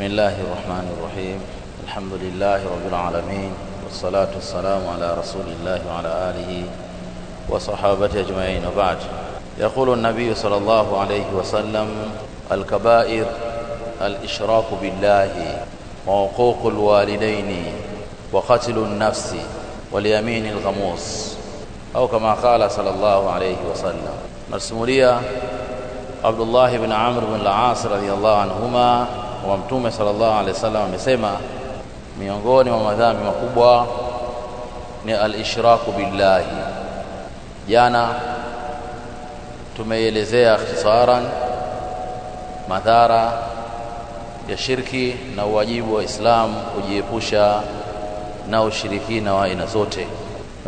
بسم الله الرحمن الرحيم. الحمد لله رب العالمين والصلاة والسلام على رسول الله وعلى آله وصحابته أجمعين. وبعد يقول النبي صلى الله عليه وسلم الكبائر الإشراك بالله وعقوق الوالدين وقتل النفس واليمين الغموس. أو كما قال صلى الله عليه وسلم نسموليا عبد الله بن عمرو بن العاص radhiyallahu anhuma wa mtume sallallahu alaihi wasallam amesema miongoni mwa madhambi makubwa ni al-ishraku billahi. Jana tumeielezea ikhtisaran madhara ya shirki na uwajibu wa Islam kujiepusha na ushirikina wa aina zote.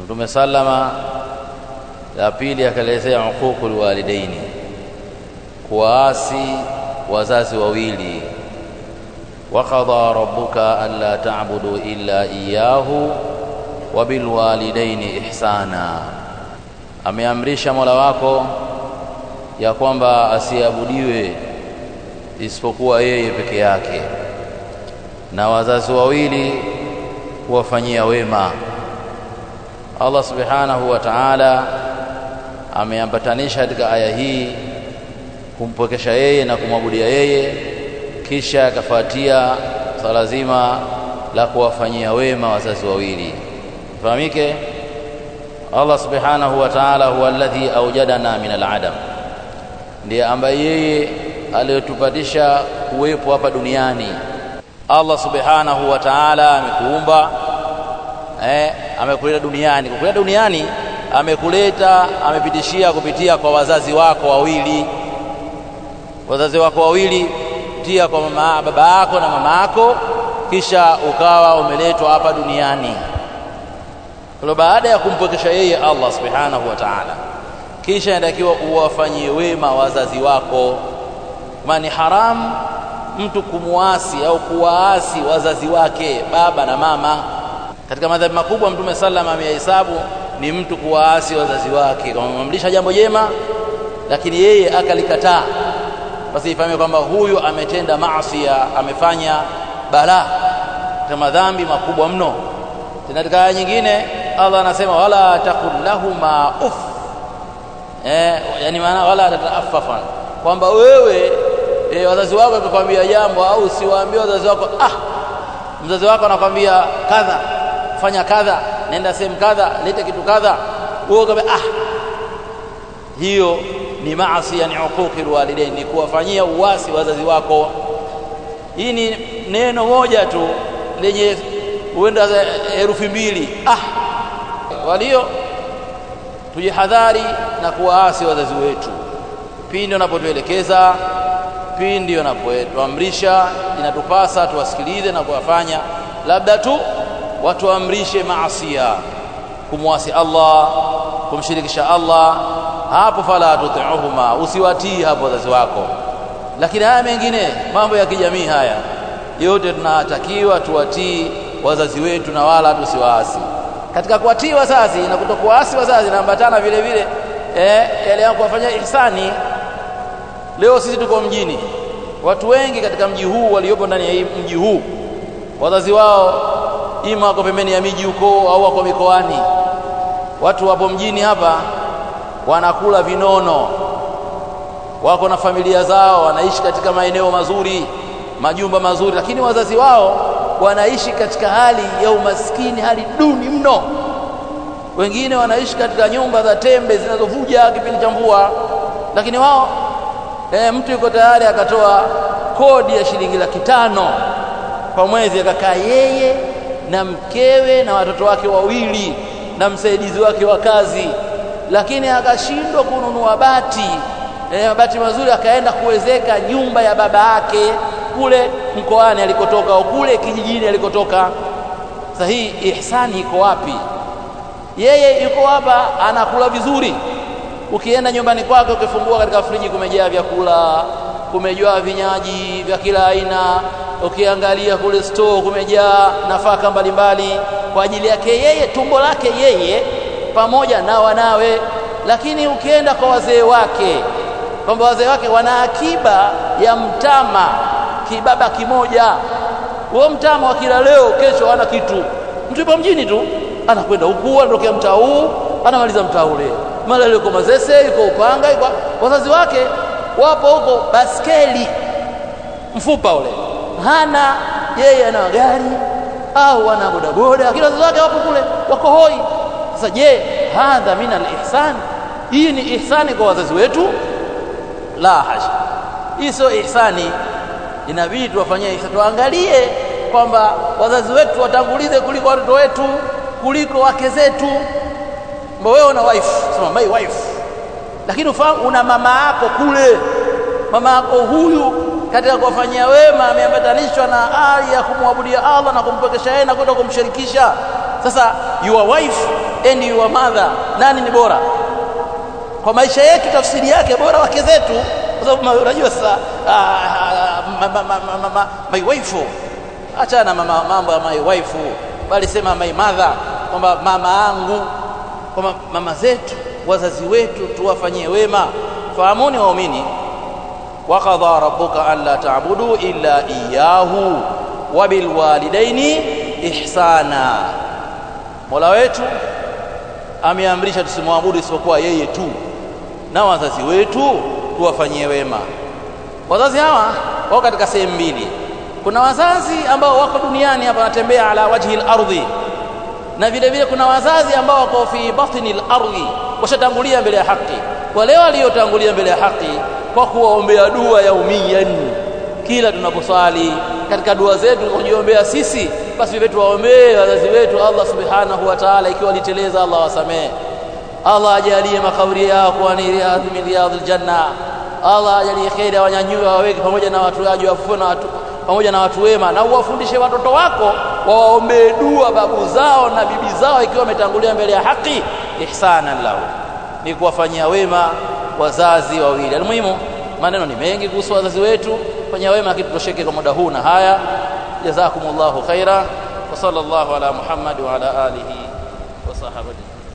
Mtume sallama la pili akaelezea uququl walidaini kuwaasi wazazi wawili وقضى ربك ألا تعبدوا إلا إياه وبالوالدين إحسانا ameamrisha Mola wako ya kwamba asiabudiwe isipokuwa yeye peke yake na wazazi wawili kuwafanyia wema Allah subhanahu wa ta'ala ameambatanisha katika aya hii kumpokesha yeye na kumwabudia yeye kisha akafuatia swala zima la kuwafanyia wema wazazi wawili. Fahamike Allah subhanahu wa ta'ala huwa alladhi aujadana min al'adam. Ndiye ambaye yeye aliyotupatisha kuwepo hapa duniani. Allah subhanahu wa ta'ala amekuumba eh amekuleta duniani. Kukuleta duniani amekuleta amepitishia kupitia kwa wazazi wako wawili. Wazazi wako wawili kupitia kwa mama baba yako na mama yako kisha ukawa umeletwa hapa duniani. Kwa baada ya kumpokesha yeye Allah subhanahu wa ta'ala kisha inatakiwa uwafanyie wema wazazi wako. Maana haramu mtu kumuasi au kuwaasi wazazi wake baba na mama. Katika madhambi makubwa mtume sallam amehesabu ni mtu kuwaasi wazazi wake. Kama jambo jema lakini yeye akalikataa basi ifahamike kwamba huyu ametenda maasi amefanya balaa kama dhambi makubwa mno. Tena katika aya nyingine Allah anasema wala taqul lahuma uff. Eh yani maana wala tataaffafan kwamba wewe e, wazazi wako wakikwambia jambo au siwaambie wazazi wako ah mzazi wako anakwambia kadha fanya kadha nenda sehemu kadha lete kitu kadha. Wewe ah hiyo ni maasi yani uquqi walidain ni kuwafanyia uasi wazazi wako. Hii ni neno moja tu lenye huenda herufi mbili. Ah! Walio tujihadhari na kuwaasi wazazi wetu. Pindi wanapotuelekeza pindi wanapotuamrisha inatupasa tuwasikilize na kuwafanya. Labda tu watuamrishe maasia kumwasi Allah kumshirikisha Allah hapo fala tuti'uhuma usiwatii hapo wazazi wako. Lakini haya mengine mambo ya kijamii haya yote tunatakiwa tuwatii wazazi wetu na wala tusiwaasi. Katika kuwatii wazazi na kutokuwaasi wazazi naambatana vile vile eh yale ya kuwafanyia ihsani. Leo sisi tuko mjini watu wengi katika mji huu waliopo ndani ya mji huu wazazi wao ima wako pembeni ya miji huko au wako mikoani watu wapo mjini hapa wanakula vinono. Wako na familia zao wanaishi katika maeneo mazuri majumba mazuri lakini wazazi wao wanaishi katika hali ya umaskini hali duni mno. Wengine wanaishi katika nyumba za tembe zinazovuja kipindi cha mvua lakini wao e, mtu yuko tayari akatoa kodi ya shilingi laki tano kwa mwezi akakaa yeye na mkewe na watoto wake wawili na msaidizi wake wa kazi lakini akashindwa kununua bati. E, mabati mazuri akaenda kuwezeka nyumba ya baba yake kule mkoani alikotoka au kule kijijini alikotoka. Sasa hii ihsani iko wapi? Yeye yuko hapa anakula vizuri. Ukienda nyumbani kwake ukifungua katika friji kumejaa vyakula kumejaa vinyaji vya kila aina. Ukiangalia kule store kumejaa nafaka mbalimbali. Kwa ajili yake yeye tumbo lake yeye pamoja na wanawe. Lakini ukienda kwa wazee wake kwamba wazee wake wana akiba ya mtama kibaba kimoja. Huo mtama wa kila leo kesho hana kitu. Mtu yupo mjini tu anakwenda huku anatokea mtaa huu anamaliza mtaa ule. Mara yuko mazese yuko upanga yuko wazazi wake wapo huko baskeli mfupa ule. Hana yeye ana gari au ana bodaboda. Lakini wazazi wake wapo kule wako hoi sasa je hadha min alihsan? Hii ni ihsani kwa wazazi wetu? La hasha. Hii sio ihsani. Inabidi tuwafanyie tuangalie kwamba wazazi wetu watangulize kuliko watoto wetu kuliko wake zetu. Mba wewe una wife. Sema my wife. Lakini ufahamu una mama yako kule. Mama yako huyu katika kuwafanyia wema ameambatanishwa na hali ya kumwabudia Allah na kumpekesha yeye na kwenda kumshirikisha sasa your wife and your mother nani ni bora kwa maisha yetu tafsiri yake bora wake zetu kwa sababu unajua sasa my wife achana na mambo ya my wife bali sema my mother kwamba mama yangu kwamba mama zetu wazazi wetu tuwafanyie wema fahamuni waumini وقضى ربك ألا تعبدوا إلا إياه وبالوالدين إحسانا Mola wetu ameamrisha tusimwabudu isipokuwa yeye tu na wazazi wetu tuwafanyie wema. Wazazi hawa wako katika sehemu mbili. Kuna wazazi ambao wako duniani hapa wanatembea ala wajhi al-ardhi, na vile vile kuna wazazi ambao wako fi batni al-ardhi, washatangulia mbele ya haki. Wale waliotangulia mbele ya haki kwa kuwaombea dua ya umiyan kila tunaposwali katika dua zetu kujiombea sisi basi wetu waombee wazazi wetu Allah subhanahu wa ta'ala ikiwa waliteleza Allah wasamee Allah ajalie makaburi yao kuwa ni riadhi min riadhil janna Allah ajalie kheri wanyanyue waweke pamoja na watu waje wafue na watu pamoja na watu wema na uwafundishe watoto wako wawaombee dua babu zao na bibi zao ikiwa wametangulia mbele ya haki. Ihsanan lahu ni kuwafanyia wema wazazi wawili. Almuhimu maneno ni mengi kuhusu wazazi wetu. Fanya wema kitutosheke tutosheke kwa muda huu na haya jazakumullahu khaira wa sallallahu ala muhammad wa ala alihi wa sahbihi